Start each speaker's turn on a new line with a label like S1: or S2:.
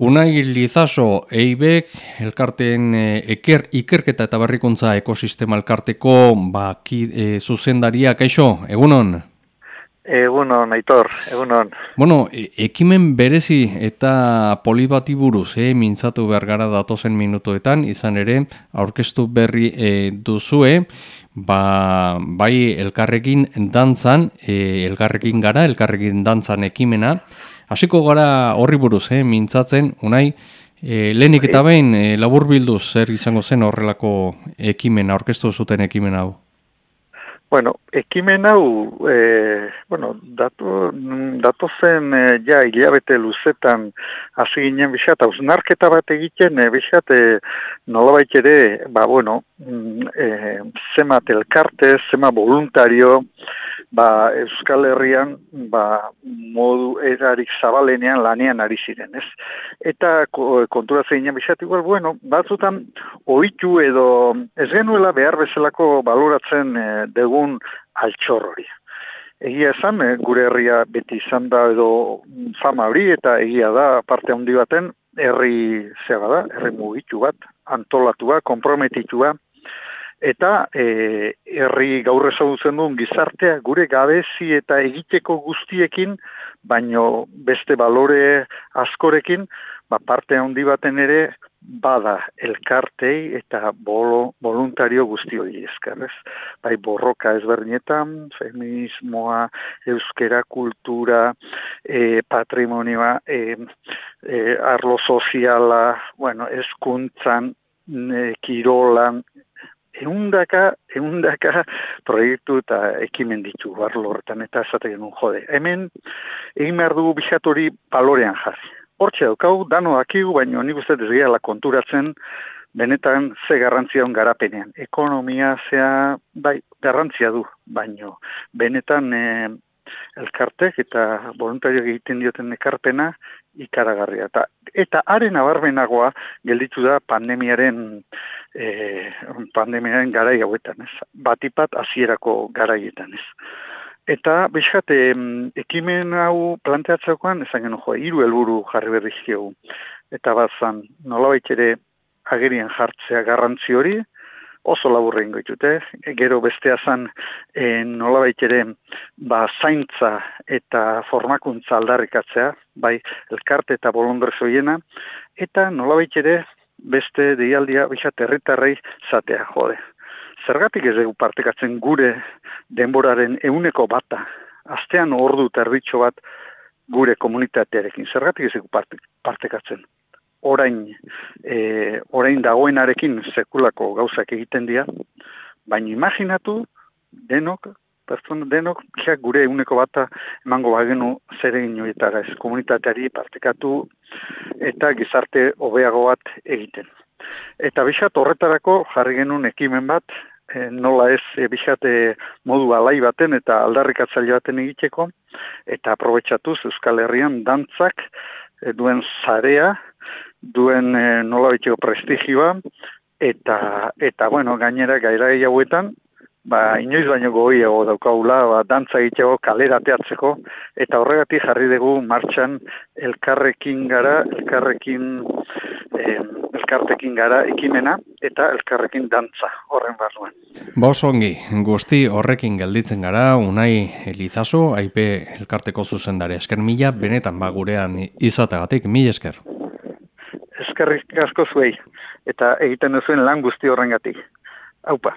S1: Unai Lizaso, eibek, elkarten e, eker, ikerketa eta berrikuntza ekosistema elkarteko ba, ki, e, zuzendaria, kaixo, egunon?
S2: Egunon, aitor, egunon.
S1: Bueno, e, ekimen berezi eta polibati buruz, eh, mintzatu behar gara datozen minutoetan, izan ere, aurkeztu berri e, duzue, ba, bai elkarrekin dantzan, e, elkarrekin gara, elkarrekin dantzan ekimena, Hasiko gara horri buruz, eh, mintzatzen, unai, e, lehenik eta behin e, labur bilduz zer izango zen horrelako ekimen, aurkeztu zuten ekimen hau?
S2: Bueno, ekimen hau, e, bueno, datu, datu zen e, ja hilabete luzetan hasi ginen bisat, hausnarketa bat egiten, e, bisat, e, nolabait ere, ba, bueno, mm, e, zema telkarte, zema voluntario, ba, Euskal Herrian ba, modu erarik zabalenean lanean ari ziren, ez? Eta kontura zeinen bizat igual, bueno, batzutan oitu edo ez genuela behar bezalako baloratzen e, degun altxor hori. Egia esan, e, gure herria beti izan da edo fama hori eta egia da parte handi baten herri zeba da, herri mugitu bat, antolatua, komprometitua, eta e, herri gaur ezagutzen duen gizartea gure gabezi eta egiteko guztiekin, baino beste balore askorekin, ba, parte handi baten ere bada elkartei eta bolo, voluntario guzti hori ezkerrez. Bai borroka ezberdinetan, feminismoa, euskera kultura, e, patrimonioa, e, e, arlo soziala, bueno, eskuntzan, e, kirolan, eundaka, eundaka proiektu eta ekimen ditu barlo horretan eta esatek genuen jode. Hemen egin behar dugu bizatori palorean jarri. Hortxe daukau, dano akigu, baina nik uste ez konturatzen benetan ze garrantzia on garapenean. Ekonomia zea, bai, garrantzia du, baino benetan e, elkartek eta voluntario egiten dioten ekarpena ikaragarria. Eta, eta haren abarbenagoa gelditu da pandemiaren e, pandemiaren garai hauetan, ez? Batipat hasierako garaietan, ez? Eta, bizkat, ekimen hau planteatzekoan, ezan genuen joa, iru helburu jarri berrizkiogu. Eta bat zan, nolabait ere agerian jartzea garrantzi hori, oso laburre ingoitute, gero bestea zan e, nolabait ere ba, zaintza eta formakuntza aldarrikatzea, bai elkarte eta bolondrezoiena, eta nolabait ere beste deialdia bizat herritarrei zatea jode. Zergatik ez dugu partekatzen gure denboraren euneko bata, astean ordu terbitxo bat gure komunitatearekin. Zergatik ez dugu partekatzen. Orain, e, orain dagoenarekin sekulako gauzak egiten dira, baina imaginatu denok pertsona denok ja, gure eguneko bata emango bagenu zer egin ez komunitateari partekatu eta gizarte hobeago bat egiten. Eta bisat horretarako jarri genuen ekimen bat, e, nola ez e, bisat modu alai baten eta aldarrikatzaile baten egiteko, eta aprobetsatuz Euskal Herrian dantzak duen zarea, duen nola prestigioa, eta, eta bueno, gainera gaira hauetan, ba, inoiz baino goiago daukagula, ba, dantza egiteko kalera teatzeko, eta horregatik jarri dugu martxan elkarrekin gara, elkarrekin, eh, elkartekin gara ekimena, eta elkarrekin dantza horren barruan.
S1: Bos ongi, guzti horrekin gelditzen gara, unai Elizaso, aipe elkarteko zuzendare, esker mila, benetan ba gurean izategatik, mila esker.
S2: Eskerrik asko zuei, eta egiten duzuen lan guzti horrengatik. Aupa.